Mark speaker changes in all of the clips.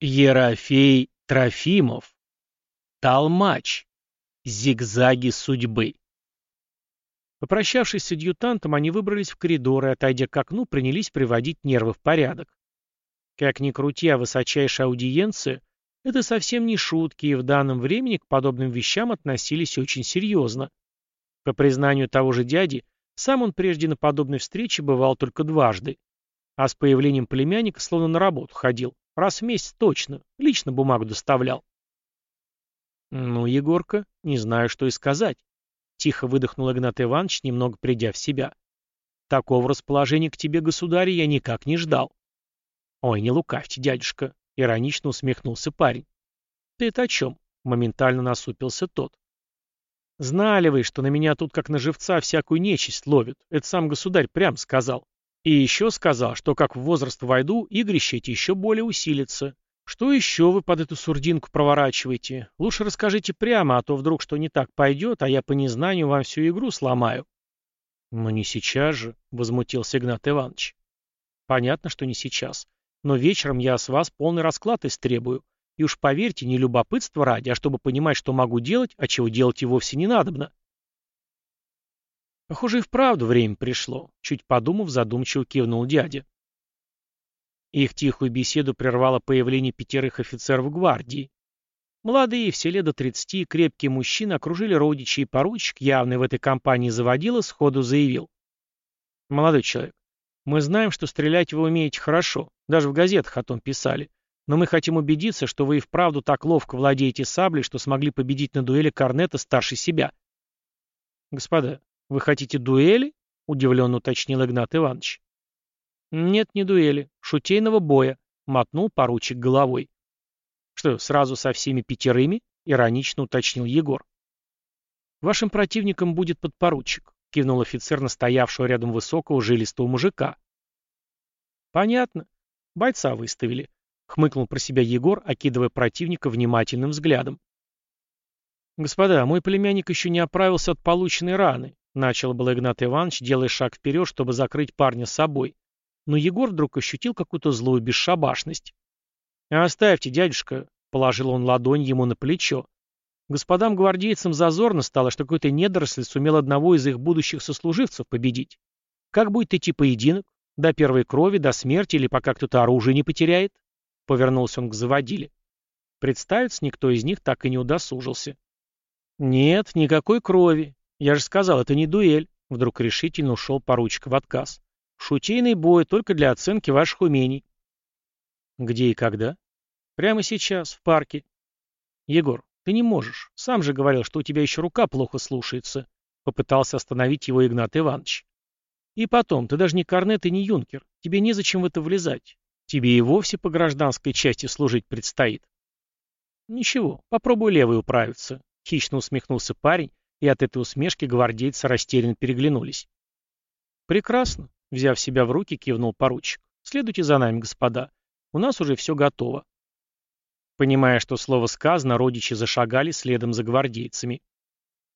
Speaker 1: Ерофей Трофимов. Толмач. Зигзаги судьбы. Попрощавшись с адъютантом, они выбрались в коридор и, отойдя к окну, принялись приводить нервы в порядок. Как ни крути, а высочайшая аудиенция — это совсем не шутки, и в данном времени к подобным вещам относились очень серьезно. По признанию того же дяди, сам он прежде на подобной встрече бывал только дважды. А с появлением племянника словно на работу ходил. Раз в месяц точно. Лично бумагу доставлял. «Ну, Егорка, не знаю, что и сказать», — тихо выдохнул Игнат Иванович, немного придя в себя. «Такого расположения к тебе, государь, я никак не ждал». «Ой, не лукавьте, дядюшка», — иронично усмехнулся парень. «Ты это о чем?» — моментально насупился тот. «Знали вы, что на меня тут как на живца всякую нечисть ловят. Это сам государь прям сказал. И еще сказал, что как в возраст войду, игрища эти еще более усилятся. Что еще вы под эту сурдинку проворачиваете? Лучше расскажите прямо, а то вдруг что не так пойдет, а я по незнанию вам всю игру сломаю. Но не сейчас же, — возмутился Игнат Иванович. Понятно, что не сейчас. Но вечером я с вас полный расклад истребую. И уж поверьте, не любопытство ради, а чтобы понимать, что могу делать, а чего делать и вовсе не надобно. Похоже, и вправду время пришло, чуть подумав, задумчиво кивнул дядя. Их тихую беседу прервало появление пятерых офицеров гвардии. Молодые, все лет до тридцати, крепкие мужчины окружили родичей, и поручик, явный в этой компании заводила, сходу заявил. «Молодой человек, мы знаем, что стрелять вы умеете хорошо, даже в газетах о том писали, но мы хотим убедиться, что вы и вправду так ловко владеете саблей, что смогли победить на дуэли Корнета старше себя». «Господа, вы хотите дуэли?» — удивленно уточнил Игнат Иванович. «Нет, не дуэли. Шутейного боя», — мотнул поручик головой. «Что, сразу со всеми пятерыми?» — иронично уточнил Егор. «Вашим противником будет подпоручик», — кивнул офицер настоявшего рядом высокого жилистого мужика. «Понятно. Бойца выставили», — хмыкнул про себя Егор, окидывая противника внимательным взглядом. «Господа, мой племянник еще не оправился от полученной раны», — начал был Игнат Иванович, делая шаг вперед, чтобы закрыть парня собой но Егор вдруг ощутил какую-то злую бесшабашность. «Оставьте, дядюшка», — положил он ладонь ему на плечо. Господам гвардейцам зазорно стало, что какой-то недоросль сумел одного из их будущих сослуживцев победить. Как будет идти поединок? До первой крови, до смерти или пока кто-то оружие не потеряет? Повернулся он к заводиле. Представиться никто из них так и не удосужился. «Нет, никакой крови. Я же сказал, это не дуэль», — вдруг решительно ушел поручик в отказ. Шутейный бой только для оценки ваших умений. Где и когда? Прямо сейчас, в парке. Егор, ты не можешь. Сам же говорил, что у тебя еще рука плохо слушается. Попытался остановить его Игнат Иванович. И потом, ты даже не корнет и не юнкер. Тебе незачем в это влезать. Тебе и вовсе по гражданской части служить предстоит. Ничего, попробуй левый управиться. Хищно усмехнулся парень, и от этой усмешки гвардейцы растерянно переглянулись. Прекрасно. Взяв себя в руки, кивнул поручик. «Следуйте за нами, господа. У нас уже все готово». Понимая, что слово сказано, родичи зашагали следом за гвардейцами.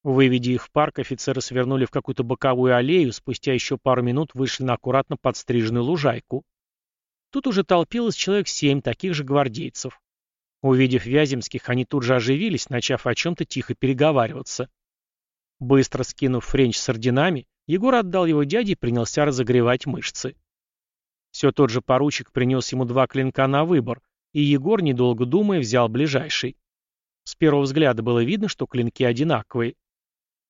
Speaker 1: Выведя их в парк, офицеры свернули в какую-то боковую аллею, спустя еще пару минут вышли на аккуратно подстриженную лужайку. Тут уже толпилось человек семь таких же гвардейцев. Увидев Вяземских, они тут же оживились, начав о чем-то тихо переговариваться. Быстро скинув френч с орденами, Егор отдал его дяде и принялся разогревать мышцы. Все тот же поручик принес ему два клинка на выбор, и Егор, недолго думая, взял ближайший. С первого взгляда было видно, что клинки одинаковые.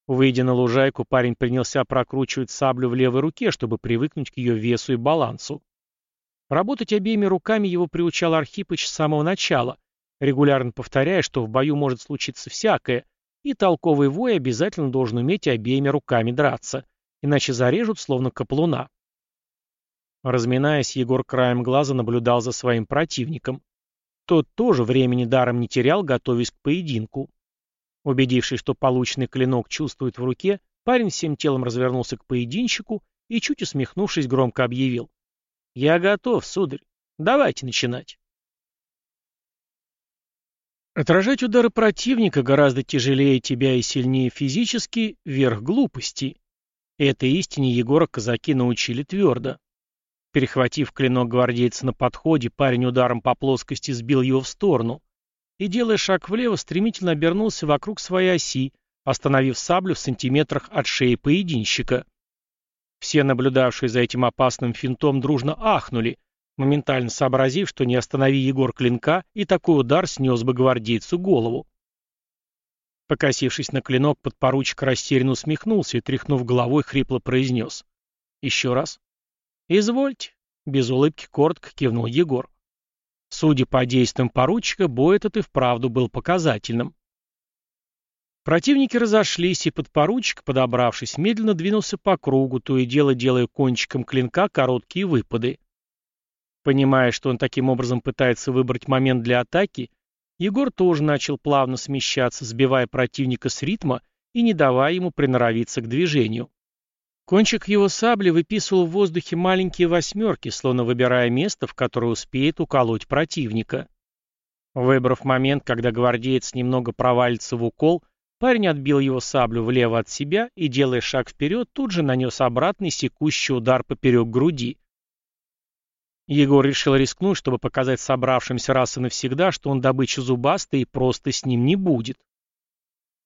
Speaker 1: Выйдя на лужайку, парень принялся прокручивать саблю в левой руке, чтобы привыкнуть к ее весу и балансу. Работать обеими руками его приучал Архипыч с самого начала, регулярно повторяя, что в бою может случиться всякое, и толковый вой обязательно должен уметь обеими руками драться иначе зарежут, словно каплуна. Разминаясь, Егор краем глаза наблюдал за своим противником. Тот тоже времени даром не терял, готовясь к поединку. Убедившись, что полученный клинок чувствует в руке, парень всем телом развернулся к поединщику и, чуть усмехнувшись, громко объявил. «Я готов, сударь. Давайте начинать». Отражать удары противника гораздо тяжелее тебя и сильнее физически — верх глупости. Этой истине Егора казаки научили твердо. Перехватив клинок гвардейца на подходе, парень ударом по плоскости сбил его в сторону и, делая шаг влево, стремительно обернулся вокруг своей оси, остановив саблю в сантиметрах от шеи поединщика. Все наблюдавшие за этим опасным финтом дружно ахнули, моментально сообразив, что не останови Егор клинка, и такой удар снес бы гвардейцу голову. Покосившись на клинок, подпоручик растерянно усмехнулся и, тряхнув головой, хрипло произнес. «Еще раз». «Извольте», — без улыбки коротко кивнул Егор. Судя по действиям поручика, бой этот и вправду был показательным. Противники разошлись, и подпоручик, подобравшись, медленно двинулся по кругу, то и дело делая кончиком клинка короткие выпады. Понимая, что он таким образом пытается выбрать момент для атаки, Егор тоже начал плавно смещаться, сбивая противника с ритма и не давая ему приноровиться к движению. Кончик его сабли выписывал в воздухе маленькие восьмерки, словно выбирая место, в которое успеет уколоть противника. Выбрав момент, когда гвардеец немного провалится в укол, Парень отбил его саблю влево от себя и, делая шаг вперед, тут же нанес обратный секущий удар поперек груди. Егор решил рискнуть, чтобы показать собравшимся раз и навсегда, что он добыча зубастая и просто с ним не будет.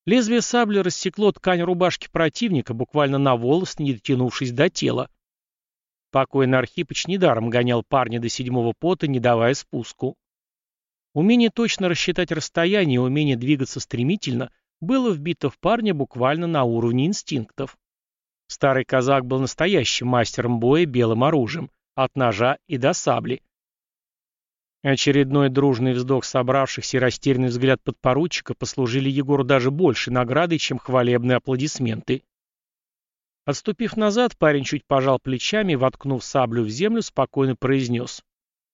Speaker 1: Лезвие сабли рассекло ткань рубашки противника, буквально на волос, не дотянувшись до тела. Покойный Архипыч недаром гонял парня до седьмого пота, не давая спуску. Умение точно рассчитать расстояние и умение двигаться стремительно — было вбито в парня буквально на уровне инстинктов. Старый казак был настоящим мастером боя белым оружием, от ножа и до сабли. Очередной дружный вздох собравшихся и растерянный взгляд подпоручика послужили Егору даже большей наградой, чем хвалебные аплодисменты. Отступив назад, парень чуть пожал плечами и, воткнув саблю в землю, спокойно произнес.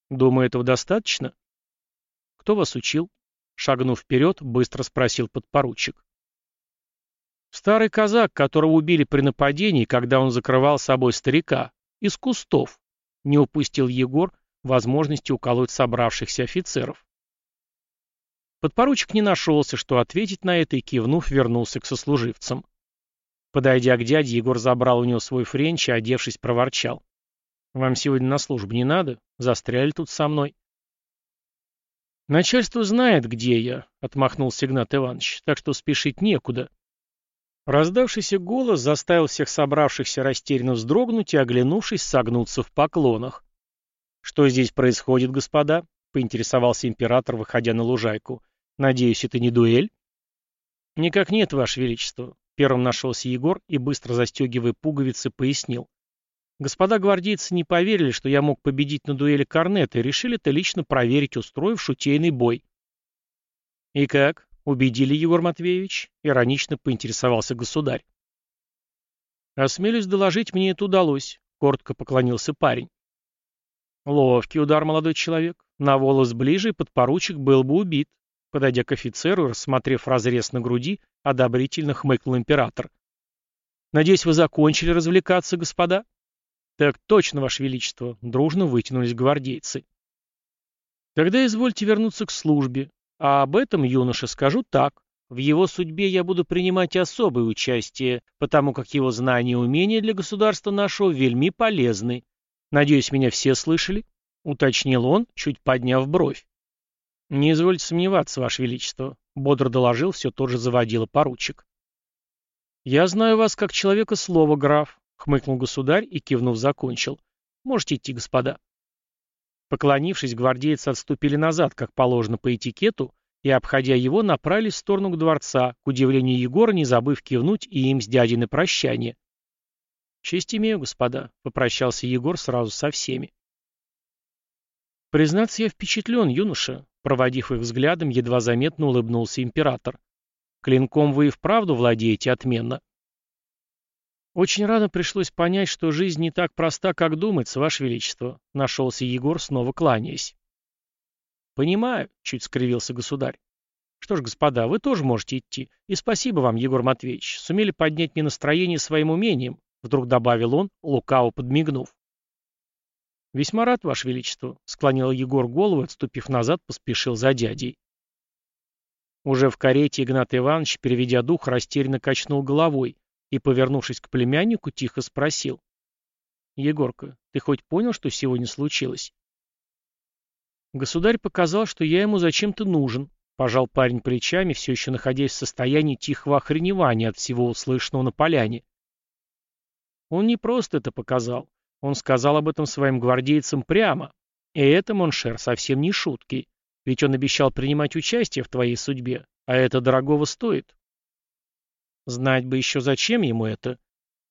Speaker 1: «Думаю, этого достаточно?» «Кто вас учил?» Шагнув вперед, быстро спросил подпоручик. Старый казак, которого убили при нападении, когда он закрывал собой старика, из кустов, не упустил Егор возможности уколоть собравшихся офицеров. Подпоручик не нашелся, что ответить на это, и, кивнув, вернулся к сослуживцам. Подойдя к дяде, Егор забрал у него свой френч и, одевшись, проворчал. «Вам сегодня на службу не надо? Застряли тут со мной». «Начальство знает, где я», — отмахнулся Игнат Иванович, — «так что спешить некуда». Раздавшийся голос заставил всех собравшихся растерянно вздрогнуть и, оглянувшись, согнуться в поклонах. «Что здесь происходит, господа?» — поинтересовался император, выходя на лужайку. «Надеюсь, это не дуэль?» «Никак нет, Ваше Величество», — первым нашелся Егор и, быстро застегивая пуговицы, пояснил. Господа гвардейцы не поверили, что я мог победить на дуэли Корнета, и решили это лично проверить, устроив шутейный бой. «И как? Убедили, Егор Матвеевич?» — иронично поинтересовался государь. «Осмелюсь доложить, мне это удалось», — коротко поклонился парень. Ловкий удар, молодой человек. На волос ближе, и подпоручик был бы убит. Подойдя к офицеру, рассмотрев разрез на груди, одобрительно хмыкнул император. «Надеюсь, вы закончили развлекаться, господа?» «Так точно, Ваше Величество», — дружно вытянулись гвардейцы. «Тогда извольте вернуться к службе, а об этом, юноша, скажу так. В его судьбе я буду принимать особое участие, потому как его знания и умения для государства нашего вельми полезны. Надеюсь, меня все слышали?» — уточнил он, чуть подняв бровь. «Не извольте сомневаться, Ваше Величество», — бодро доложил все тот же заводила поручик. «Я знаю вас как человека слова, граф», Хмыкнул государь и, кивнув, закончил. Можете идти, господа. Поклонившись, гвардейцы отступили назад, как положено по этикету, и, обходя его, направились в сторону к дворца, к удивлению Егора, не забыв кивнуть и им с дядей на прощание. «Честь имею, господа», — попрощался Егор сразу со всеми. «Признаться, я впечатлен, юноша», — проводив их взглядом, едва заметно улыбнулся император. «Клинком вы и вправду владеете отменно». «Очень рано пришлось понять, что жизнь не так проста, как думается, Ваше Величество», — нашелся Егор, снова кланяясь. «Понимаю», — чуть скривился государь. «Что ж, господа, вы тоже можете идти. И спасибо вам, Егор Матвеевич, сумели поднять мне настроение своим умением», — вдруг добавил он, лукаво подмигнув. «Весьма рад, Ваше Величество», — склонил Егор голову, отступив назад, поспешил за дядей. Уже в карете Игнат Иванович, переведя дух, растерянно качнул головой, и, повернувшись к племяннику, тихо спросил. Егорка, ты хоть понял, что сегодня случилось? Государь показал, что я ему зачем-то нужен, пожал парень плечами, все еще находясь в состоянии тихого охреневания от всего услышанного на поляне. Он не просто это показал. Он сказал об этом своим гвардейцам прямо. И это, mon cher, совсем не шутки. Ведь он обещал принимать участие в твоей судьбе, а это дорогого стоит. Знать бы еще, зачем ему это.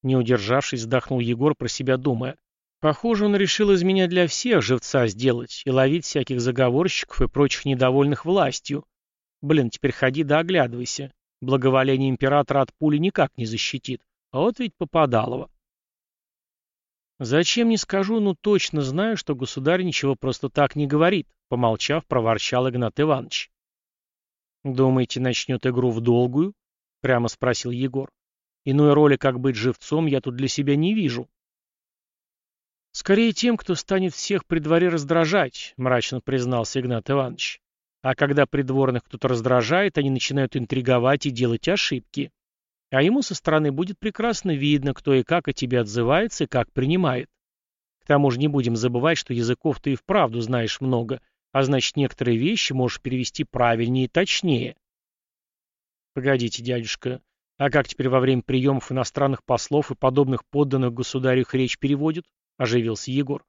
Speaker 1: Не удержавшись, вздохнул Егор про себя, думая. Похоже, он решил из меня для всех живца сделать и ловить всяких заговорщиков и прочих недовольных властью. Блин, теперь ходи да оглядывайся. Благоволение императора от пули никак не защитит. А вот ведь попадалово. Зачем не скажу, но точно знаю, что государь ничего просто так не говорит, помолчав, проворчал Игнат Иванович. Думаете, начнет игру в долгую? Прямо спросил Егор. Иной роли, как быть живцом, я тут для себя не вижу. Скорее тем, кто станет всех при дворе раздражать, мрачно признался Игнат Иванович. А когда придворных кто-то раздражает, они начинают интриговать и делать ошибки. А ему со стороны будет прекрасно видно, кто и как о тебе отзывается и как принимает. К тому же не будем забывать, что языков ты и вправду знаешь много, а значит некоторые вещи можешь перевести правильнее и точнее. Погодите, дядюшка, а как теперь во время приемов иностранных послов и подобных подданных государю речь переводят? Оживился Егор.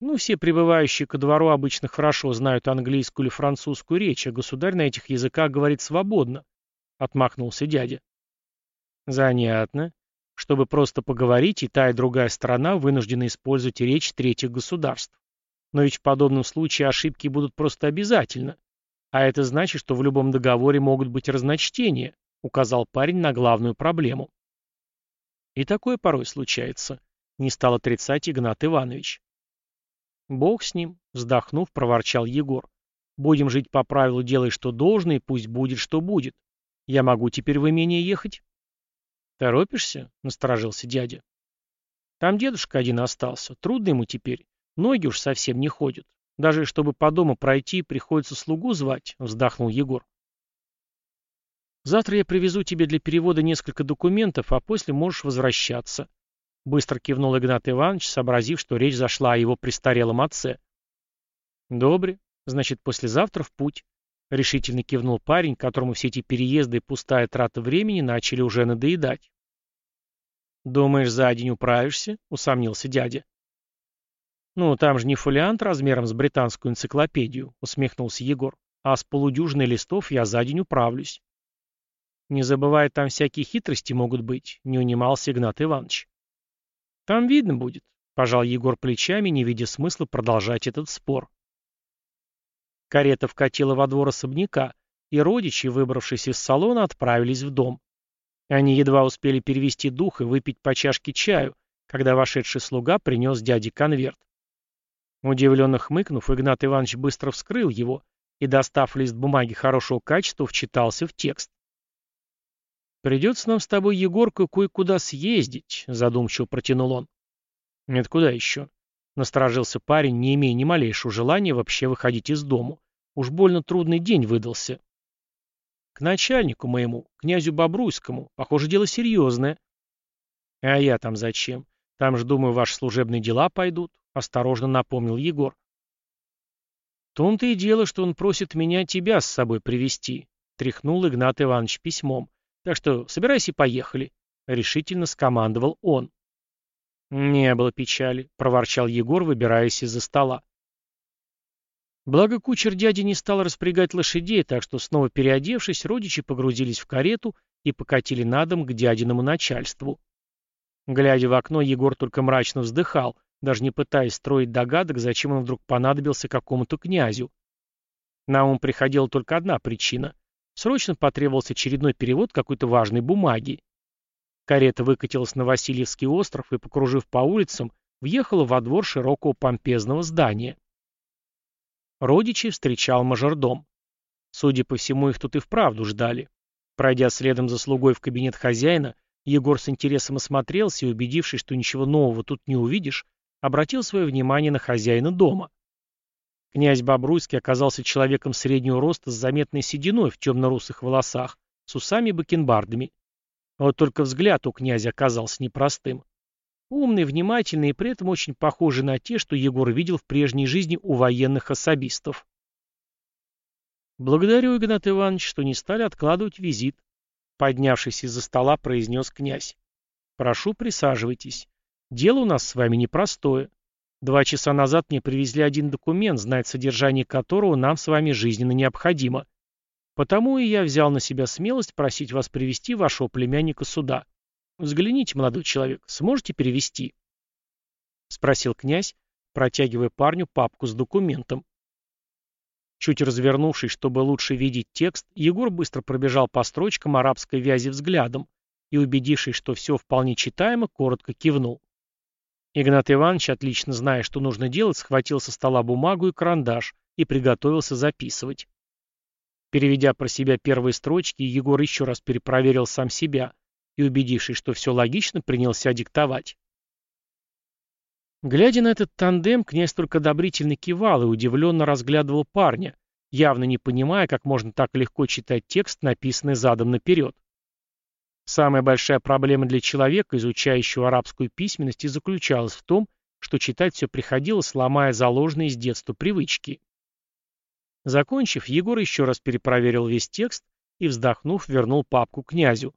Speaker 1: Ну, все прибывающие ко двору обычно хорошо знают английскую или французскую речь, а государь на этих языках говорит свободно, — отмахнулся дядя. Занятно. Чтобы просто поговорить, и та, и другая сторона вынуждены использовать речь третьих государств. Но ведь в подобном случае ошибки будут просто обязательно. А это значит, что в любом договоре могут быть разночтения, указал парень на главную проблему. И такое порой случается, не стал отрицать Игнат Иванович. Бог с ним, вздохнув, проворчал Егор. Будем жить по правилу «делай, что должно, и пусть будет, что будет». Я могу теперь в имение ехать? Торопишься? Насторожился дядя. Там дедушка один остался. Трудно ему теперь. Ноги уж совсем не ходят. Даже чтобы по дому пройти, приходится слугу звать, вздохнул Егор. Завтра я привезу тебе для перевода несколько документов, а после можешь возвращаться. Быстро кивнул Игнат Иванович, сообразив, что речь зашла о его престарелом отце. Добре, значит, послезавтра в путь. Решительно кивнул парень, которому все эти переезды и пустая трата времени начали уже надоедать. «Думаешь, за день управишься?» — усомнился дядя. «Ну, там же не фолиант размером с британскую энциклопедию», — усмехнулся Егор. «А с полудюжиной листов я за день управлюсь». «Не забывай, там всякие хитрости могут быть», — не унимался Игнат Иванович. «Там видно будет», — пожал Егор плечами, не видя смысла продолжать этот спор. Карета вкатила во двор особняка, и родичи, выбравшись из салона, отправились в дом. Они едва успели перевести дух и выпить по чашке чаю, когда вошедший слуга принес дяде конверт. Удивленно хмыкнув, Игнат Иванович быстро вскрыл его и, достав лист бумаги хорошего качества, вчитался в текст. «Придется нам с тобой, Егорка, кое-куда съездить», — задумчиво протянул он. «Нет, куда еще?» — насторожился парень, не имея ни малейшего желания вообще выходить из дому. Уж больно трудный день выдался. «К начальнику моему, князю Бобруйскому. Похоже, дело серьезное». «А я там зачем? Там же, думаю, ваши служебные дела пойдут», осторожно напомнил Егор. В том-то и дело, что он просит меня тебя с собой привести, тряхнул Игнат Иванович письмом. Так что собирайся и поехали, решительно скомандовал он. Не было печали, проворчал Егор, выбираясь из-за стола. Благо кучер дяди не стал распрягать лошадей, так что, снова переодевшись, родичи погрузились в карету и покатили на дом к дядиному начальству. Глядя в окно, Егор только мрачно вздыхал, даже не пытаясь строить догадок, зачем он вдруг понадобился какому-то князю. На ум приходила только одна причина. Срочно потребовался очередной перевод какой-то важной бумаги. Карета выкатилась на Васильевский остров и, покружив по улицам, въехала во двор широкого помпезного здания. Родичи встречал мажордом. Судя по всему, их тут и вправду ждали. Пройдя следом за слугой в кабинет хозяина, Егор с интересом осмотрелся и, убедившись, что ничего нового тут не увидишь, обратил свое внимание на хозяина дома. Князь Бобруйский оказался человеком среднего роста с заметной сединой в темно-русых волосах, с усами и бакенбардами. Вот только взгляд у князя оказался непростым. Умный, внимательный и при этом очень похожий на те, что Егор видел в прежней жизни у военных особистов. «Благодарю, Игнат Иванович, что не стали откладывать визит», — поднявшись из-за стола, произнес князь. «Прошу, присаживайтесь. Дело у нас с вами непростое. Два часа назад мне привезли один документ, знать содержание которого нам с вами жизненно необходимо. Потому и я взял на себя смелость просить вас привести вашего племянника сюда. Взгляните, молодой человек, сможете перевести? Спросил князь, протягивая парню папку с документом. Чуть развернувшись, чтобы лучше видеть текст, Егор быстро пробежал по строчкам арабской вязи взглядом и, убедившись, что все вполне читаемо, коротко кивнул. Игнат Иванович, отлично зная, что нужно делать, схватил со стола бумагу и карандаш и приготовился записывать. Переведя про себя первые строчки, Егор еще раз перепроверил сам себя и, убедившись, что все логично, принялся диктовать. Глядя на этот тандем, князь только одобрительно кивал и удивленно разглядывал парня, явно не понимая, как можно так легко читать текст, написанный задом наперед. Самая большая проблема для человека, изучающего арабскую письменность, и заключалась в том, что читать все приходилось, ломая заложенные с детства привычки. Закончив, Егор еще раз перепроверил весь текст и, вздохнув, вернул папку князю.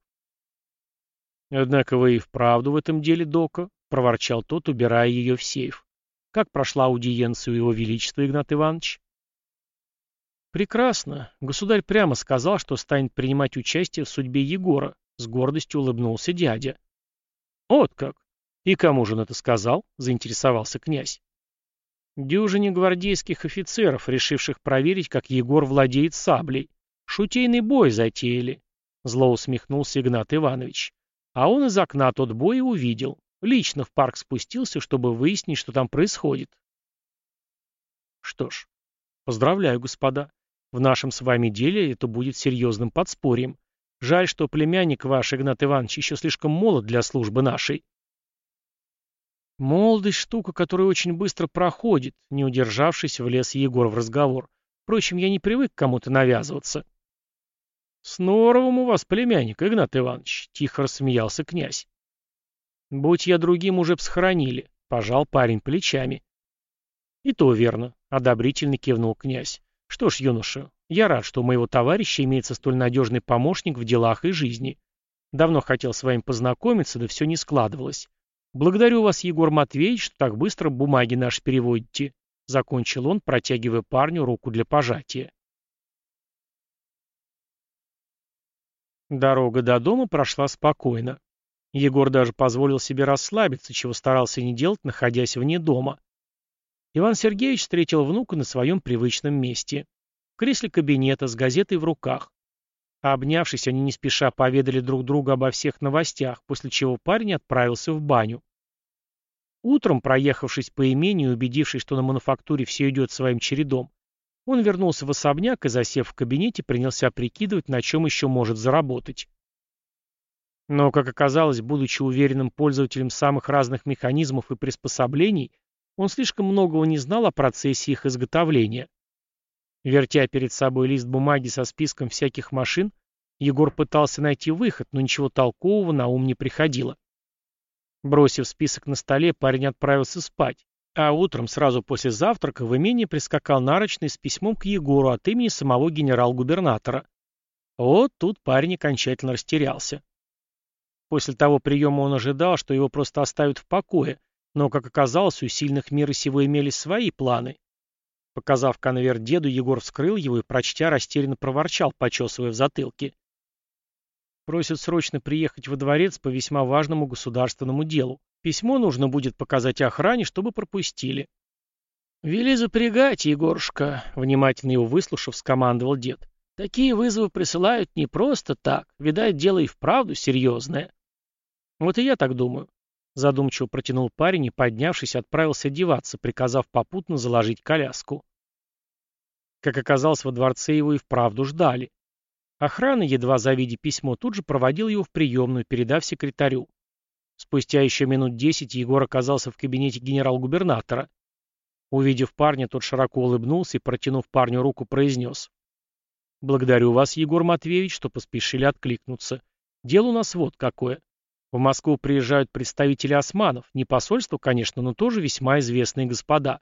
Speaker 1: «Однако вы и вправду в этом деле, Дока», — проворчал тот, убирая ее в сейф. «Как прошла аудиенция у его величества, Игнат Иванович?» «Прекрасно. Государь прямо сказал, что станет принимать участие в судьбе Егора. С гордостью улыбнулся дядя. «Вот как! И кому же он это сказал?» — заинтересовался князь. Дюжине гвардейских офицеров, решивших проверить, как Егор владеет саблей. Шутейный бой затеяли. Зло усмехнулся Игнат Иванович. А он из окна тот бой и увидел. Лично в парк спустился, чтобы выяснить, что там происходит. Что ж, поздравляю, господа. В нашем с вами деле это будет серьезным подспорьем. Жаль, что племянник ваш, Игнат Иванович, еще слишком молод для службы нашей. Молодость — штука, которая очень быстро проходит, не удержавшись, влез Егор в разговор. Впрочем, я не привык к кому-то навязываться. — С норовом у вас племянник, Игнат Иванович, — тихо рассмеялся князь. — Будь я другим, уже б схоронили, — пожал парень плечами. — И то верно, — одобрительно кивнул князь. — Что ж, юноша, я рад, что у моего товарища имеется столь надежный помощник в делах и жизни. Давно хотел с вами познакомиться, да все не складывалось. Благодарю вас, Егор Матвеевич, что так быстро бумаги наши переводите. Закончил он, протягивая парню руку для пожатия. Дорога до дома прошла спокойно. Егор даже позволил себе расслабиться, чего старался не делать, находясь вне дома. Иван Сергеевич встретил внука на своем привычном месте кресле кабинета с газетой в руках. обнявшись, они не спеша поведали друг другу обо всех новостях, после чего парень отправился в баню. Утром, проехавшись по имению и убедившись, что на мануфактуре все идет своим чередом, он вернулся в особняк и, засев в кабинете, принялся прикидывать, на чем еще может заработать. Но, как оказалось, будучи уверенным пользователем самых разных механизмов и приспособлений, он слишком многого не знал о процессе их изготовления. Вертя перед собой лист бумаги со списком всяких машин, Егор пытался найти выход, но ничего толкового на ум не приходило. Бросив список на столе, парень отправился спать, а утром, сразу после завтрака, в имение прискакал нарочный с письмом к Егору от имени самого генерал-губернатора. Вот тут парень окончательно растерялся. После того приема он ожидал, что его просто оставят в покое, но, как оказалось, у сильных мира сего имелись свои планы, Показав конверт деду, Егор вскрыл его и, прочтя, растерянно проворчал, почесывая в затылке. Просят срочно приехать во дворец по весьма важному государственному делу. Письмо нужно будет показать охране, чтобы пропустили. «Вели запрягать, Егорушка», — внимательно его выслушав, скомандовал дед. «Такие вызовы присылают не просто так. Видать, дело и вправду серьезное». «Вот и я так думаю», Задумчиво протянул парень и, поднявшись, отправился одеваться, приказав попутно заложить коляску. Как оказалось, во дворце его и вправду ждали. Охрана, едва завидя письмо, тут же проводил его в приемную, передав секретарю. Спустя еще минут десять Егор оказался в кабинете генерал-губернатора. Увидев парня, тот широко улыбнулся и, протянув парню руку, произнес. «Благодарю вас, Егор Матвеевич, что поспешили откликнуться. Дело у нас вот какое. В Москву приезжают представители османов, не посольство, конечно, но тоже весьма известные господа.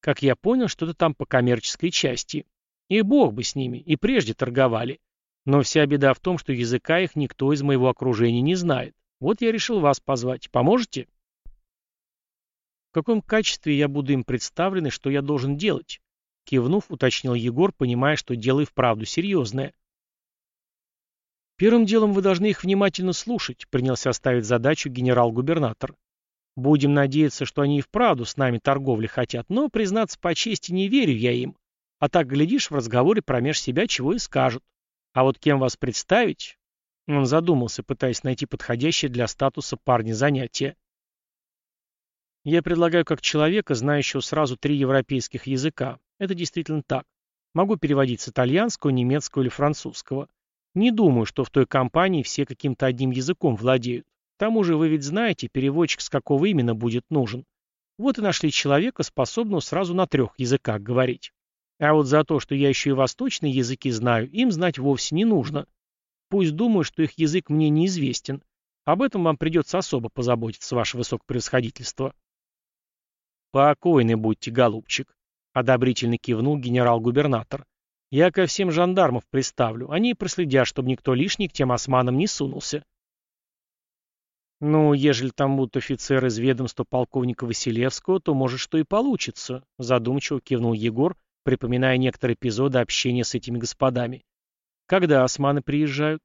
Speaker 1: Как я понял, что-то там по коммерческой части. И бог бы с ними, и прежде торговали. Но вся беда в том, что языка их никто из моего окружения не знает. Вот я решил вас позвать. Поможете? В каком качестве я буду им представлен и что я должен делать? Кивнув, уточнил Егор, понимая, что дело и вправду серьезное. Первым делом вы должны их внимательно слушать, принялся ставить задачу генерал-губернатор. Будем надеяться, что они и вправду с нами торговли хотят, но, признаться по чести, не верю я им. А так, глядишь, в разговоре промеж себя чего и скажут. А вот кем вас представить? Он задумался, пытаясь найти подходящее для статуса парня занятие. Я предлагаю как человека, знающего сразу три европейских языка. Это действительно так. Могу переводить с итальянского, немецкого или французского. Не думаю, что в той компании все каким-то одним языком владеют. К тому же вы ведь знаете, переводчик с какого именно будет нужен. Вот и нашли человека, способного сразу на трех языках говорить. А вот за то, что я еще и восточные языки знаю, им знать вовсе не нужно. Пусть думают, что их язык мне неизвестен. Об этом вам придется особо позаботиться, ваше высокопревосходительство. Покойны будьте, голубчик, — одобрительно кивнул генерал-губернатор. Я ко всем жандармов приставлю. Они проследят, чтобы никто лишний к тем османам не сунулся. «Ну, ежели там будут офицеры из ведомства полковника Василевского, то, может, что и получится», — задумчиво кивнул Егор, припоминая некоторые эпизоды общения с этими господами. «Когда османы приезжают?»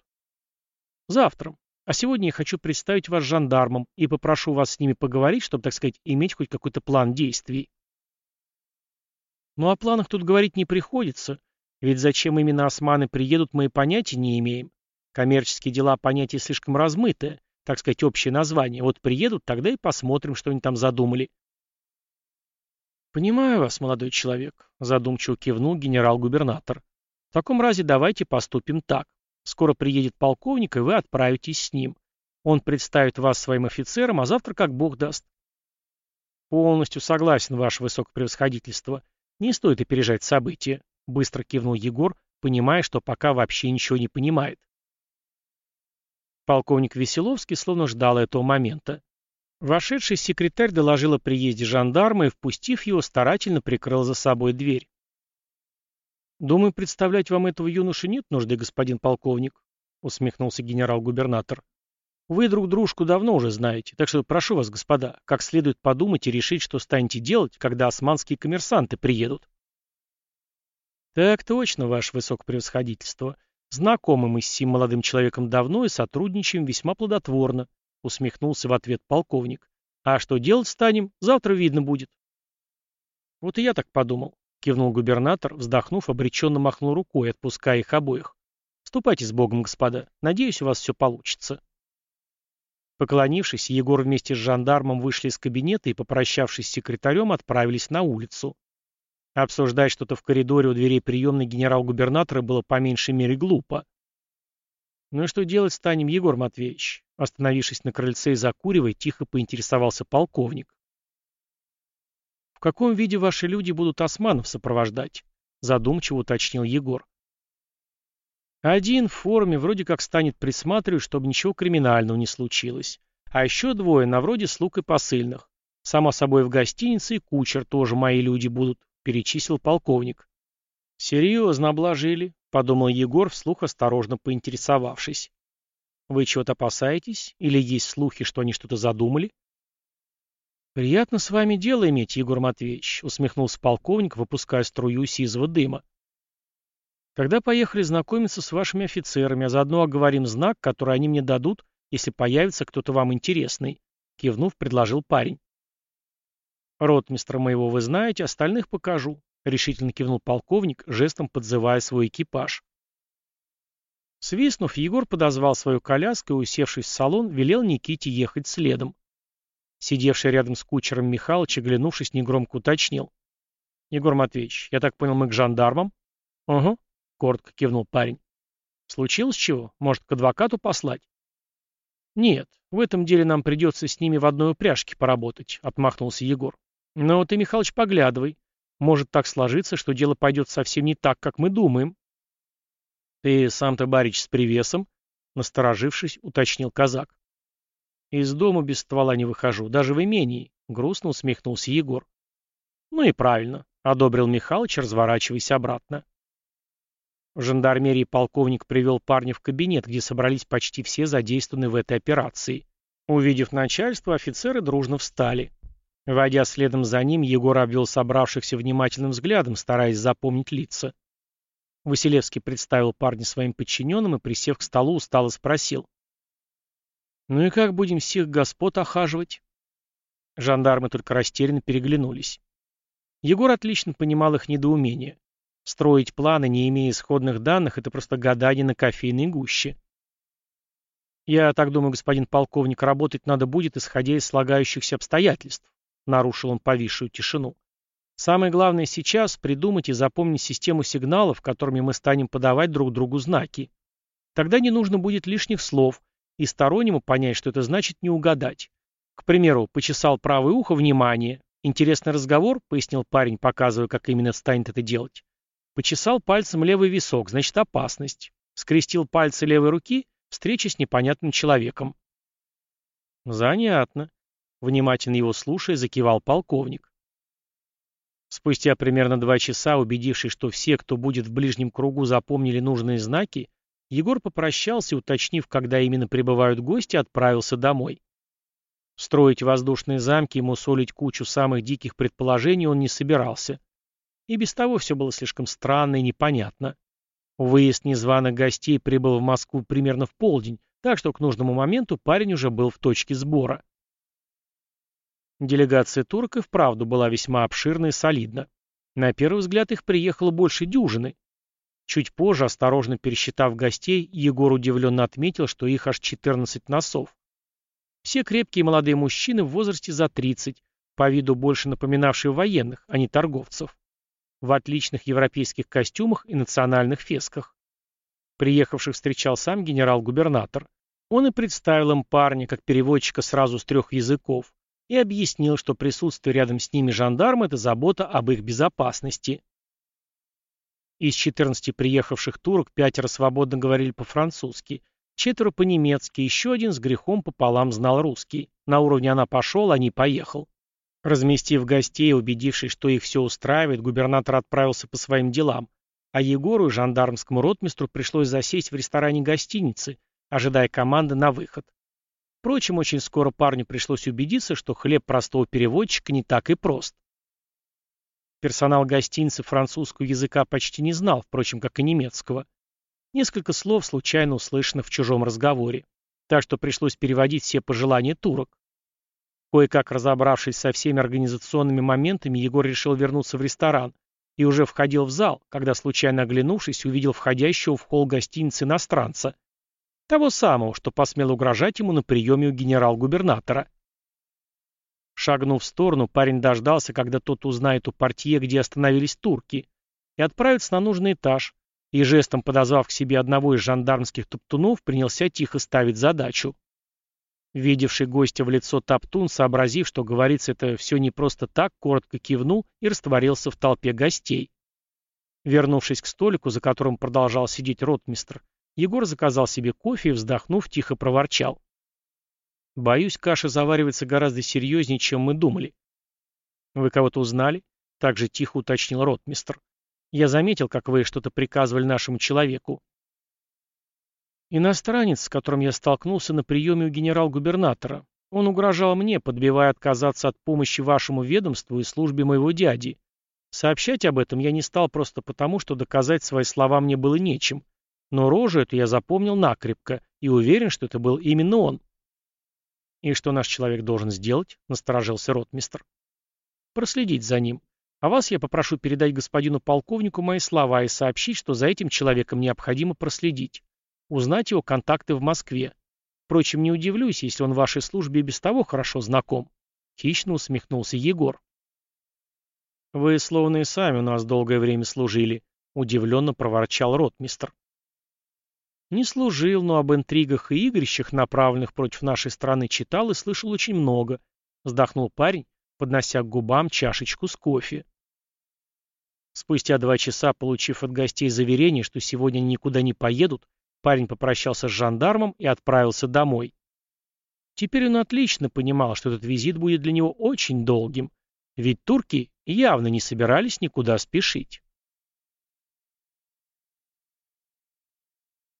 Speaker 1: «Завтра. А сегодня я хочу представить вас жандармам и попрошу вас с ними поговорить, чтобы, так сказать, иметь хоть какой-то план действий». «Ну, о планах тут говорить не приходится, ведь зачем именно османы приедут, мы и понятия не имеем. Коммерческие дела понятие слишком размытое, так сказать, общее название. Вот приедут, тогда и посмотрим, что они там задумали». «Понимаю вас, молодой человек», — задумчиво кивнул генерал-губернатор. «В таком разе давайте поступим так. Скоро приедет полковник, и вы отправитесь с ним. Он представит вас своим офицерам, а завтра как бог даст». «Полностью согласен, ваше высокопревосходительство. Не стоит опережать события», — быстро кивнул Егор, понимая, что пока вообще ничего не понимает. Полковник Веселовский словно ждал этого момента. Вошедший секретарь доложил о приезде жандарма и, впустив его, старательно прикрыл за собой дверь. «Думаю, представлять вам этого юноши нет нужды, господин полковник», — усмехнулся генерал-губернатор. «Вы друг дружку давно уже знаете, так что прошу вас, господа, как следует подумать и решить, что станете делать, когда османские коммерсанты приедут». «Так точно, ваше высокопревосходительство. Знакомы мы с сим молодым человеком давно и сотрудничаем весьма плодотворно усмехнулся в ответ полковник. А что делать станем, завтра видно будет. Вот и я так подумал, кивнул губернатор, вздохнув, обреченно махнул рукой, отпуская их обоих. Ступайте с Богом, господа. Надеюсь, у вас все получится. Поклонившись, Егор вместе с жандармом вышли из кабинета и, попрощавшись с секретарем, отправились на улицу. Обсуждать что-то в коридоре у дверей приемной генерал-губернатора было по меньшей мере глупо. «Ну и что делать станем, Егор Матвеевич?» Остановившись на крыльце и закуривая, тихо поинтересовался полковник. «В каком виде ваши люди будут османов сопровождать?» Задумчиво уточнил Егор. Один в форме вроде как станет присматривать, чтобы ничего криминального не случилось. А еще двое на вроде слуг и посыльных. Само собой в гостинице и кучер тоже мои люди будут, перечислил полковник. Серьезно обложили, подумал Егор, вслух осторожно поинтересовавшись. «Вы чего-то опасаетесь? Или есть слухи, что они что-то задумали?» «Приятно с вами дело иметь, Егор Матвеевич», — усмехнулся полковник, выпуская струю сизого дыма. «Когда поехали знакомиться с вашими офицерами, а заодно оговорим знак, который они мне дадут, если появится кто-то вам интересный», — кивнув, предложил парень. «Ротмистра моего вы знаете, остальных покажу», — решительно кивнул полковник, жестом подзывая свой экипаж. Свистнув, Егор подозвал свою коляску и, усевшись в салон, велел Никите ехать следом. Сидевший рядом с кучером Михалыч, оглянувшись, негромко уточнил. — Егор Матвеевич, я так понял, мы к жандармам? — Угу, — коротко кивнул парень. — Случилось чего? Может, к адвокату послать? — Нет, в этом деле нам придется с ними в одной упряжке поработать, — отмахнулся Егор. — Но ты, Михалыч, поглядывай. Может так сложиться, что дело пойдет совсем не так, как мы думаем. Ты сам-то, барич, с привесом? Насторожившись, уточнил казак. Из дома без ствола не выхожу, даже в имении, грустно усмехнулся Егор. Ну и правильно, одобрил Михалыч, разворачиваясь обратно. В жандармерии полковник привел парня в кабинет, где собрались почти все задействованные в этой операции. Увидев начальство, офицеры дружно встали. Войдя следом за ним, Егор обвел собравшихся внимательным взглядом, стараясь запомнить лица. Василевский представил парня своим подчиненным и, присев к столу, устало спросил. «Ну и как будем всех господ охаживать?» Жандармы только растерянно переглянулись. Егор отлично понимал их недоумение. Строить планы, не имея исходных данных, это просто гадание на кофейной гуще. «Я так думаю, господин полковник, работать надо будет, исходя из слагающихся обстоятельств», — нарушил он повисшую тишину. «Самое главное сейчас — придумать и запомнить систему сигналов, которыми мы станем подавать друг другу знаки. Тогда не нужно будет лишних слов, и стороннему понять, что это значит не угадать. К примеру, почесал правое ухо, внимание. Интересный разговор, пояснил парень, показывая, как именно станет это делать. Почесал пальцем левый висок, значит опасность. Скрестил пальцы левой руки, встреча с непонятным человеком. Занятно. Внимательно его слушая, закивал полковник. Спустя примерно два часа, убедившись, что все, кто будет в ближнем кругу, запомнили нужные знаки, Егор попрощался, уточнив, когда именно прибывают гости, отправился домой. Строить воздушные замки и мусолить кучу самых диких предположений он не собирался. И без того все было слишком странно и непонятно. Выезд незваных гостей прибыл в Москву примерно в полдень, так что к нужному моменту парень уже был в точке сбора. Делегация турок и вправду была весьма обширна и солидна. На первый взгляд их приехало больше дюжины. Чуть позже, осторожно пересчитав гостей, Егор удивленно отметил, что их аж 14 носов. Все крепкие молодые мужчины в возрасте за 30, по виду больше напоминавшие военных, а не торговцев в отличных европейских костюмах и национальных фесках. Приехавших встречал сам генерал-губернатор. Он и представил им парня, как переводчика сразу с трех языков, и объяснил, что присутствие рядом с ними жандарма – это забота об их безопасности. Из 14 приехавших турок пятеро свободно говорили по-французски, четверо по-немецки, еще один с грехом пополам знал русский. На уровне «она пошел», «они поехал». Разместив гостей, убедившись, что их все устраивает, губернатор отправился по своим делам, а Егору и жандармскому ротмистру пришлось засесть в ресторане гостиницы, ожидая команды на выход. Впрочем, очень скоро парню пришлось убедиться, что хлеб простого переводчика не так и прост. Персонал гостиницы французского языка почти не знал, впрочем, как и немецкого. Несколько слов случайно услышанных в чужом разговоре, так что пришлось переводить все пожелания турок. Кое-как разобравшись со всеми организационными моментами, Егор решил вернуться в ресторан и уже входил в зал, когда, случайно оглянувшись, увидел входящего в холл гостиницы иностранца. Того самого, что посмел угрожать ему на приеме у генерал-губернатора. Шагнув в сторону, парень дождался, когда тот узнает у портье, где остановились турки, и отправится на нужный этаж, и жестом подозвав к себе одного из жандармских топтунов, принялся тихо ставить задачу. Видевший гостя в лицо Топтун, сообразив, что говорится это все не просто так, коротко кивнул и растворился в толпе гостей. Вернувшись к столику, за которым продолжал сидеть ротмистр, Егор заказал себе кофе и, вздохнув, тихо проворчал. «Боюсь, каша заваривается гораздо серьезнее, чем мы думали». «Вы кого-то узнали?» — также тихо уточнил ротмистр. «Я заметил, как вы что-то приказывали нашему человеку. Иностранец, с которым я столкнулся на приеме у генерал-губернатора. Он угрожал мне, подбивая отказаться от помощи вашему ведомству и службе моего дяди. Сообщать об этом я не стал просто потому, что доказать свои слова мне было нечем. Но рожу эту я запомнил накрепко и уверен, что это был именно он. «И что наш человек должен сделать?» — насторожился ротмистр. «Проследить за ним. А вас я попрошу передать господину полковнику мои слова и сообщить, что за этим человеком необходимо проследить узнать его контакты в Москве. Впрочем, не удивлюсь, если он в вашей службе без того хорошо знаком. Хищно усмехнулся Егор. Вы словно и сами у нас долгое время служили, удивленно проворчал ротмистр. Не служил, но об интригах и игрищах, направленных против нашей страны, читал и слышал очень много, вздохнул парень, поднося к губам чашечку с кофе. Спустя два часа, получив от гостей заверение, что сегодня никуда не поедут, Парень попрощался с жандармом и отправился домой. Теперь он отлично понимал, что этот визит будет для него очень долгим, ведь турки явно не собирались никуда спешить.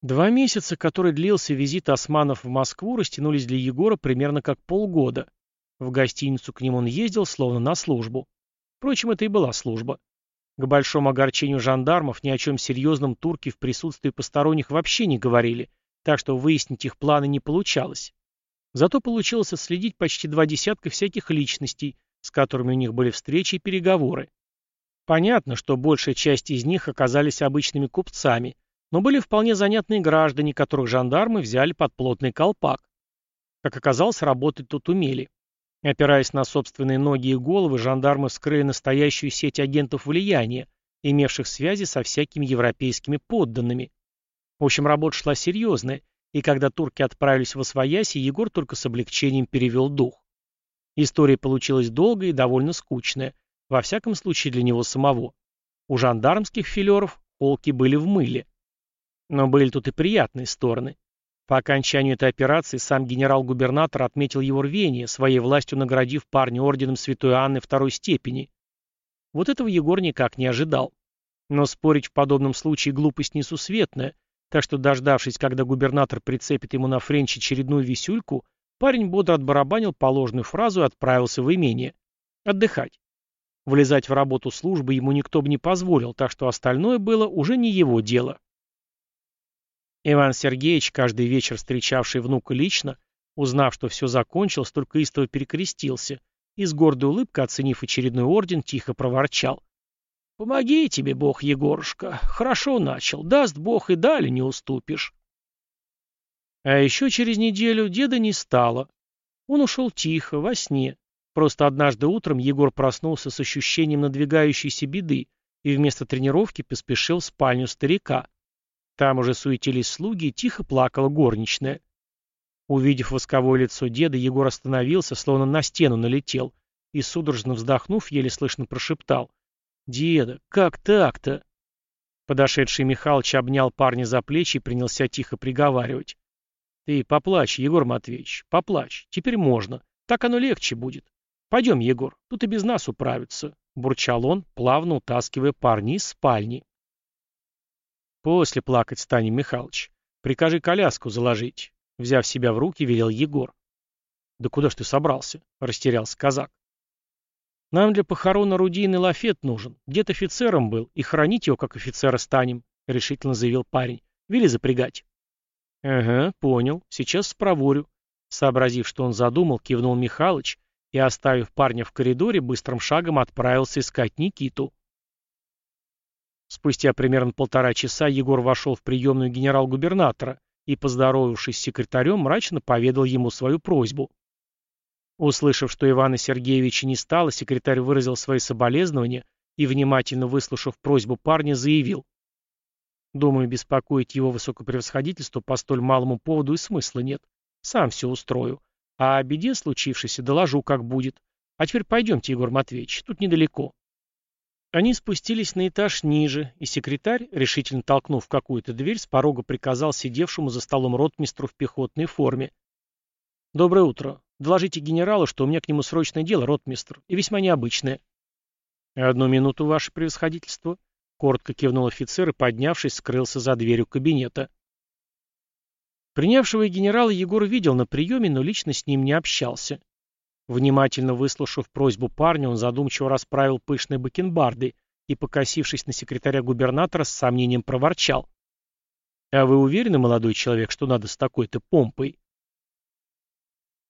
Speaker 1: Два месяца, который длился визит османов в Москву, растянулись для Егора примерно как полгода. В гостиницу к нему он ездил, словно на службу. Впрочем, это и была служба. К большому огорчению жандармов ни о чем серьезном турки в присутствии посторонних вообще не говорили, так что выяснить их планы не получалось. Зато получилось отследить почти два десятка всяких личностей, с которыми у них были встречи и переговоры. Понятно, что большая часть из них оказались обычными купцами, но были вполне занятные граждане, которых жандармы взяли под плотный колпак. Как оказалось, работать тут умели. Опираясь на собственные ноги и головы, жандармы вскрыли настоящую сеть агентов влияния, имевших связи со всякими европейскими подданными. В общем, работа шла серьезная, и когда турки отправились в Освояси, Егор только с облегчением перевел дух. История получилась долгая и довольно скучная, во всяком случае для него самого. У жандармских филеров холки были в мыле. Но были тут и приятные стороны. По окончанию этой операции сам генерал-губернатор отметил его рвение, своей властью наградив парня орденом Святой Анны второй степени. Вот этого Егор никак не ожидал. Но спорить в подобном случае глупость несусветная, так что, дождавшись, когда губернатор прицепит ему на френч очередную висюльку, парень бодро отбарабанил положенную фразу и отправился в имение. Отдыхать. Влезать в работу службы ему никто бы не позволил, так что остальное было уже не его дело. Иван Сергеевич, каждый вечер встречавший внука лично, узнав, что все закончилось, только истово перекрестился и с гордой улыбкой, оценив очередной орден, тихо проворчал. «Помоги тебе, Бог, Егорушка. Хорошо начал. Даст Бог, и далее не уступишь». А еще через неделю деда не стало. Он ушел тихо, во сне. Просто однажды утром Егор проснулся с ощущением надвигающейся беды и вместо тренировки поспешил в спальню старика. Там уже суетились слуги и тихо плакала горничная. Увидев восковое лицо деда, Егор остановился, словно на стену налетел, и, судорожно вздохнув, еле слышно прошептал. «Деда, как так-то?» Подошедший Михалыч обнял парня за плечи и принялся тихо приговаривать. «Ты поплачь, Егор Матвеевич, поплачь, теперь можно, так оно легче будет. Пойдем, Егор, тут и без нас управятся», — бурчал он, плавно утаскивая парня из спальни. «После плакать станем, Михалыч. Прикажи коляску заложить», — взяв себя в руки, велел Егор. «Да куда ж ты собрался?» — растерялся казак. «Нам для похорон орудийный лафет нужен. Дед офицером был, и хранить его как офицера станем», — решительно заявил парень. «Вели запрягать». «Ага, понял. Сейчас спроворю». Сообразив, что он задумал, кивнул Михалыч и, оставив парня в коридоре, быстрым шагом отправился искать Никиту. Спустя примерно полтора часа Егор вошел в приемную генерал-губернатора и, поздоровавшись с секретарем, мрачно поведал ему свою просьбу. Услышав, что Ивана Сергеевича не стало, секретарь выразил свои соболезнования и, внимательно выслушав просьбу парня, заявил. «Думаю, беспокоить его высокопревосходительство по столь малому поводу и смысла нет. Сам все устрою. А о беде случившейся доложу, как будет. А теперь пойдемте, Егор Матвеевич, тут недалеко. Они спустились на этаж ниже, и секретарь, решительно толкнув какую-то дверь, с порога приказал сидевшему за столом ротмистру в пехотной форме. «Доброе утро. Доложите генералу, что у меня к нему срочное дело, ротмистр, и весьма необычное». «Одну минуту, ваше превосходительство», — коротко кивнул офицер и, поднявшись, скрылся за дверью кабинета. Принявшего генерала Егор видел на приеме, но лично с ним не общался. Внимательно выслушав просьбу парня, он задумчиво расправил пышные бакенбарды и, покосившись на секретаря губернатора, с сомнением проворчал. «А вы уверены, молодой человек, что надо с такой-то помпой?»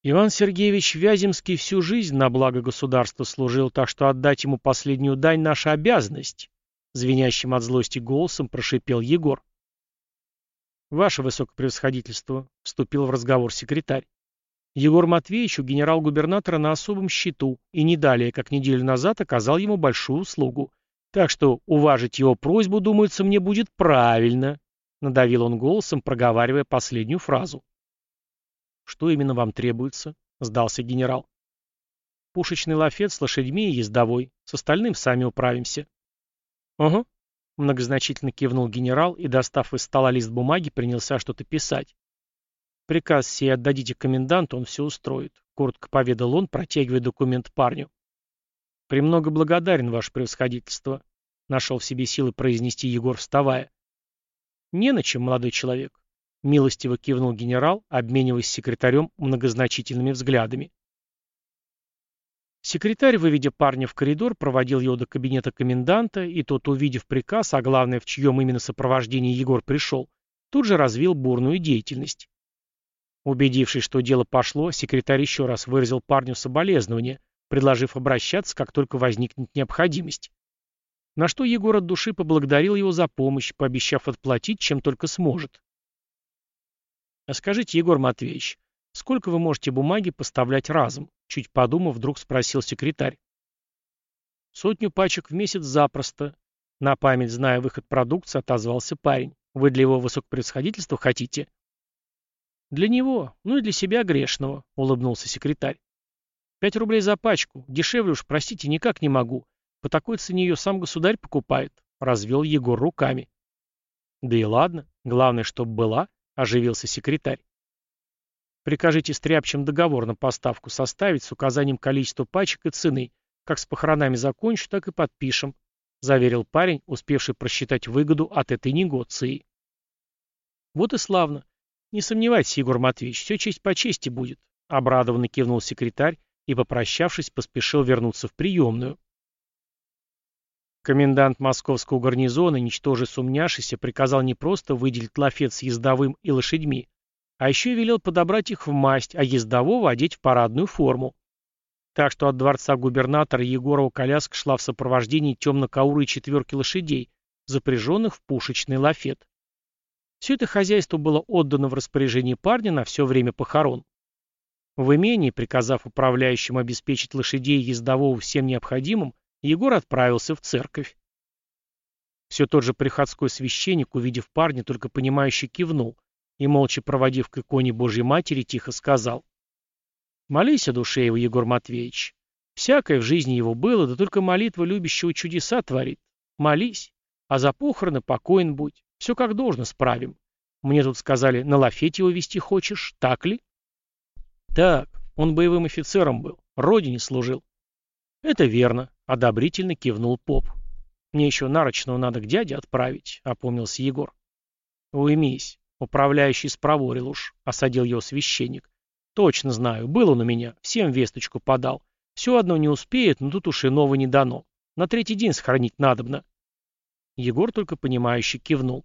Speaker 1: Иван Сергеевич Вяземский всю жизнь на благо государства служил, так что отдать ему последнюю дань — наша обязанность, — звенящим от злости голосом прошипел Егор. «Ваше высокопревосходительство», — вступил в разговор секретарь. Егор Матвеевич у генерал-губернатора на особом счету и не далее, как неделю назад, оказал ему большую услугу. Так что уважить его просьбу, думается, мне будет правильно, — надавил он голосом, проговаривая последнюю фразу. «Что именно вам требуется?» — сдался генерал. «Пушечный лафет с лошадьми и ездовой. С остальным сами управимся». «Угу», — многозначительно кивнул генерал и, достав из стола лист бумаги, принялся что-то писать. Приказ сей отдадите коменданту, он все устроит», — коротко поведал он, протягивая документ парню. «Премного благодарен, ваше превосходительство», — нашел в себе силы произнести Егор, вставая. «Не на чем, молодой человек», — милостиво кивнул генерал, обмениваясь с секретарем многозначительными взглядами. Секретарь, выведя парня в коридор, проводил его до кабинета коменданта, и тот, увидев приказ, а главное, в чьем именно сопровождении Егор пришел, тут же развил бурную деятельность. Убедившись, что дело пошло, секретарь еще раз выразил парню соболезнования, предложив обращаться, как только возникнет необходимость. На что Егор от души поблагодарил его за помощь, пообещав отплатить, чем только сможет. «А скажите, Егор Матвеевич, сколько вы можете бумаги поставлять разом?» Чуть подумав, вдруг спросил секретарь. «Сотню пачек в месяц запросто». На память, зная выход продукции, отозвался парень. «Вы для его высокопредсходительства хотите?» «Для него, ну и для себя грешного», — улыбнулся секретарь. «Пять рублей за пачку. Дешевле уж, простите, никак не могу. По такой цене ее сам государь покупает», — развел Егор руками. «Да и ладно. Главное, чтобы была», — оживился секретарь. Прикажите стряпчим договор на поставку составить с указанием количества пачек и цены. Как с похоронами закончу, так и подпишем», — заверил парень, успевший просчитать выгоду от этой негоции. «Вот и славно. Не сомневайтесь, Егор Матвеевич, все честь по чести будет», — обрадованно кивнул секретарь и, попрощавшись, поспешил вернуться в приемную. Комендант московского гарнизона, ничтоже сумняшися, приказал не просто выделить лафет с ездовым и лошадьми, а еще и велел подобрать их в масть, а ездового одеть в парадную форму. Так что от дворца губернатора Егорова коляска шла в сопровождении темно-каурой четверки лошадей, запряженных в пушечный лафет. Все это хозяйство было отдано в распоряжение парня на все время похорон. В имении, приказав управляющим обеспечить лошадей ездового всем необходимым, Егор отправился в церковь. Все тот же приходской священник, увидев парня, только понимающе кивнул, и, молча проводив к иконе Божьей Матери, тихо сказал. «Молись о душе его, Егор Матвеевич. Всякое в жизни его было, да только молитва любящего чудеса творит. Молись, а за похороны покоен будь. Все как должно справим. Мне тут сказали, на лафете его вести хочешь, так ли?» «Так, он боевым офицером был, родине служил». «Это верно», — одобрительно кивнул поп. «Мне еще нарочного надо к дяде отправить», — опомнился Егор. «Уймись. Управляющий спроворил уж, осадил его священник. Точно знаю, был он у меня, всем весточку подал. Все одно не успеет, но тут уж иного не дано. На третий день сохранить надобно. Егор только понимающе кивнул.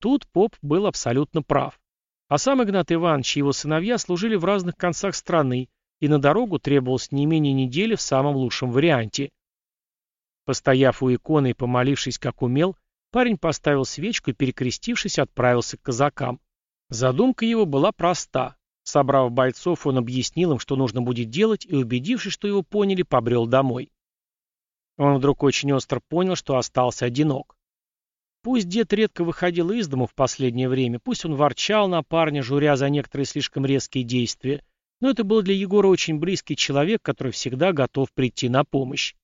Speaker 1: Тут поп был абсолютно прав. А сам Игнат Иванович и его сыновья служили в разных концах страны, и на дорогу требовалось не менее недели в самом лучшем варианте. Постояв у иконы и помолившись как умел, Парень поставил свечку и, перекрестившись, отправился к казакам. Задумка его была проста. Собрав бойцов, он объяснил им, что нужно будет делать, и, убедившись, что его поняли, побрел домой. Он вдруг очень остро понял, что остался одинок. Пусть дед редко выходил из дома в последнее время, пусть он ворчал на парня, журя за некоторые слишком резкие действия, но это был для Егора очень близкий человек, который всегда готов прийти на помощь.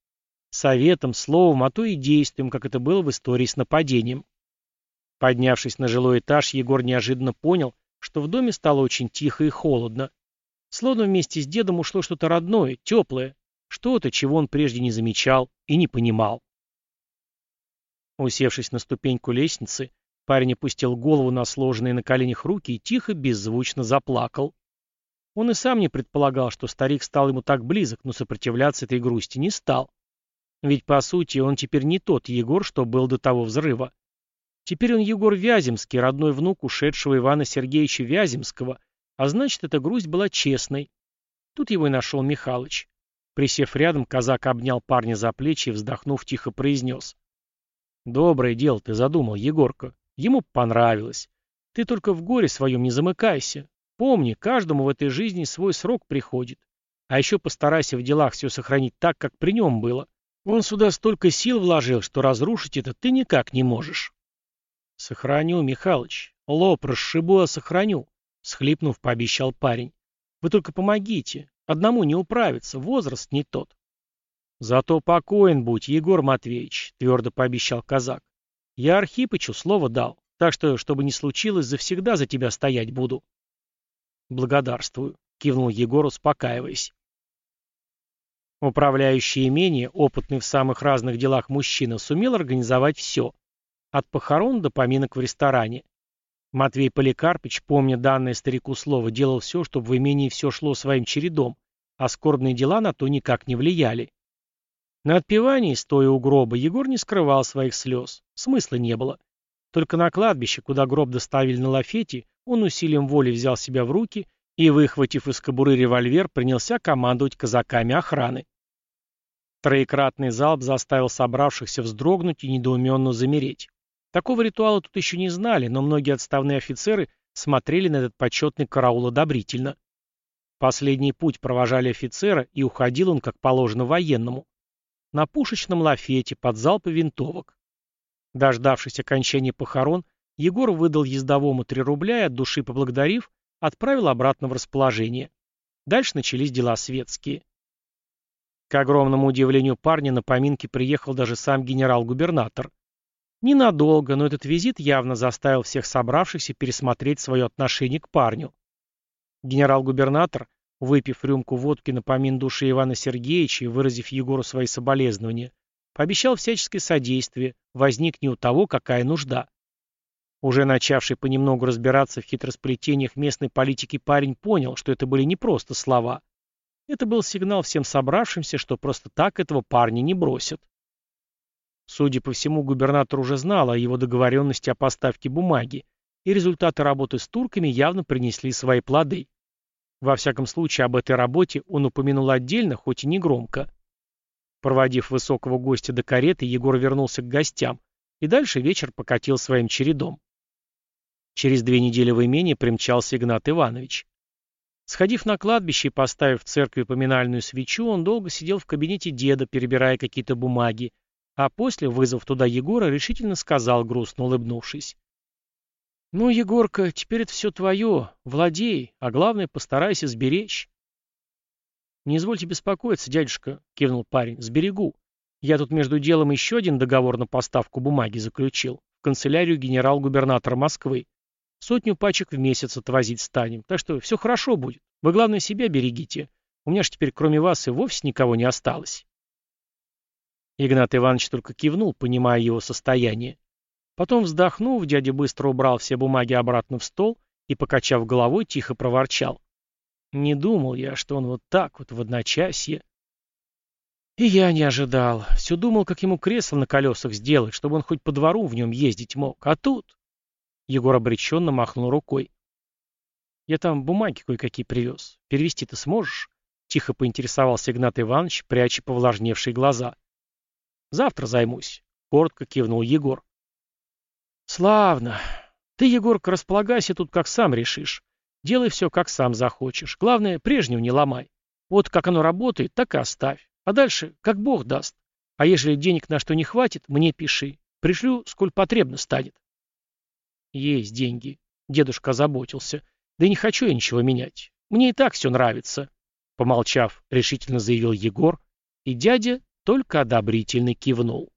Speaker 1: Советом, словом, а то и действием, как это было в истории с нападением. Поднявшись на жилой этаж, Егор неожиданно понял, что в доме стало очень тихо и холодно. Словно вместе с дедом ушло что-то родное, теплое, что-то, чего он прежде не замечал и не понимал. Усевшись на ступеньку лестницы, парень опустил голову на сложенные на коленях руки и тихо, беззвучно заплакал. Он и сам не предполагал, что старик стал ему так близок, но сопротивляться этой грусти не стал. Ведь, по сути, он теперь не тот Егор, что был до того взрыва. Теперь он Егор Вяземский, родной внук ушедшего Ивана Сергеевича Вяземского, а значит, эта грусть была честной. Тут его и нашел Михалыч. Присев рядом, казак обнял парня за плечи и, вздохнув, тихо произнес. «Доброе дело ты задумал, Егорка. Ему понравилось. Ты только в горе своем не замыкайся. Помни, каждому в этой жизни свой срок приходит. А еще постарайся в делах все сохранить так, как при нем было. Он сюда столько сил вложил, что разрушить это ты никак не можешь. Сохраню, Михалыч. Лоб расшибу, а сохраню. Схлипнув, пообещал парень. Вы только помогите. Одному не управиться, возраст не тот. Зато покоен будь, Егор Матвеевич, твердо пообещал казак. Я Архипычу слово дал, так что, чтобы не случилось, завсегда за тебя стоять буду. Благодарствую, кивнул Егор, успокаиваясь. Управляющий имение, опытный в самых разных делах мужчина, сумел организовать все. От похорон до поминок в ресторане. Матвей Поликарпыч, помня данное старику слово, делал все, чтобы в имении все шло своим чередом, а скорбные дела на то никак не влияли. На отпевании, стоя у гроба, Егор не скрывал своих слез. Смысла не было. Только на кладбище, куда гроб доставили на лафете, он усилием воли взял себя в руки и, выхватив из кобуры револьвер, принялся командовать казаками охраны. Троекратный залп заставил собравшихся вздрогнуть и недоуменно замереть. Такого ритуала тут еще не знали, но многие отставные офицеры смотрели на этот почетный караул одобрительно. Последний путь провожали офицера, и уходил он, как положено, военному. На пушечном лафете, под залпы винтовок. Дождавшись окончания похорон, Егор выдал ездовому три рубля и, от души поблагодарив, отправил обратно в расположение. Дальше начались дела светские. К огромному удивлению парня на поминки приехал даже сам генерал-губернатор. Ненадолго, но этот визит явно заставил всех собравшихся пересмотреть свое отношение к парню. Генерал-губернатор, выпив рюмку водки на помин души Ивана Сергеевича и выразив Егору свои соболезнования, пообещал всяческое содействие, возникне у того, какая нужда. Уже начавший понемногу разбираться в хитросплетениях местной политики парень понял, что это были не просто слова. Это был сигнал всем собравшимся, что просто так этого парня не бросят. Судя по всему, губернатор уже знал о его договоренности о поставке бумаги, и результаты работы с турками явно принесли свои плоды. Во всяком случае, об этой работе он упомянул отдельно, хоть и не громко. Проводив высокого гостя до кареты, Егор вернулся к гостям, и дальше вечер покатил своим чередом. Через две недели в имение примчался Игнат Иванович. Сходив на кладбище и поставив в церкви поминальную свечу, он долго сидел в кабинете деда, перебирая какие-то бумаги, а после, вызвав туда Егора, решительно сказал, грустно улыбнувшись. «Ну, Егорка, теперь это все твое, владей, а главное, постарайся сберечь». «Не извольте беспокоиться, дядюшка», — кивнул парень, — «сберегу. Я тут между делом еще один договор на поставку бумаги заключил в канцелярию генерал-губернатора Москвы. Сотню пачек в месяц отвозить станем, так что все хорошо будет. Вы, главное, себя берегите. У меня ж теперь кроме вас и вовсе никого не осталось. Игнат Иванович только кивнул, понимая его состояние. Потом, вздохнув, дядя быстро убрал все бумаги обратно в стол и, покачав головой, тихо проворчал. Не думал я, что он вот так вот в одночасье. И я не ожидал. Все думал, как ему кресло на колесах сделать, чтобы он хоть по двору в нем ездить мог. А тут... Егор обреченно махнул рукой. «Я там бумаги кое-какие привез. Перевести ты сможешь?» Тихо поинтересовался Игнат Иванович, пряча повлажневшие глаза. «Завтра займусь», — коротко кивнул Егор. «Славно. Ты, Егорка, располагайся тут, как сам решишь. Делай все, как сам захочешь. Главное, прежнего не ломай. Вот как оно работает, так и оставь. А дальше, как Бог даст. А ежели денег на что не хватит, мне пиши. Пришлю, сколь потребно станет». Есть деньги. Дедушка озаботился. Да не хочу я ничего менять. Мне и так все нравится. Помолчав, решительно заявил Егор, и дядя только одобрительно кивнул.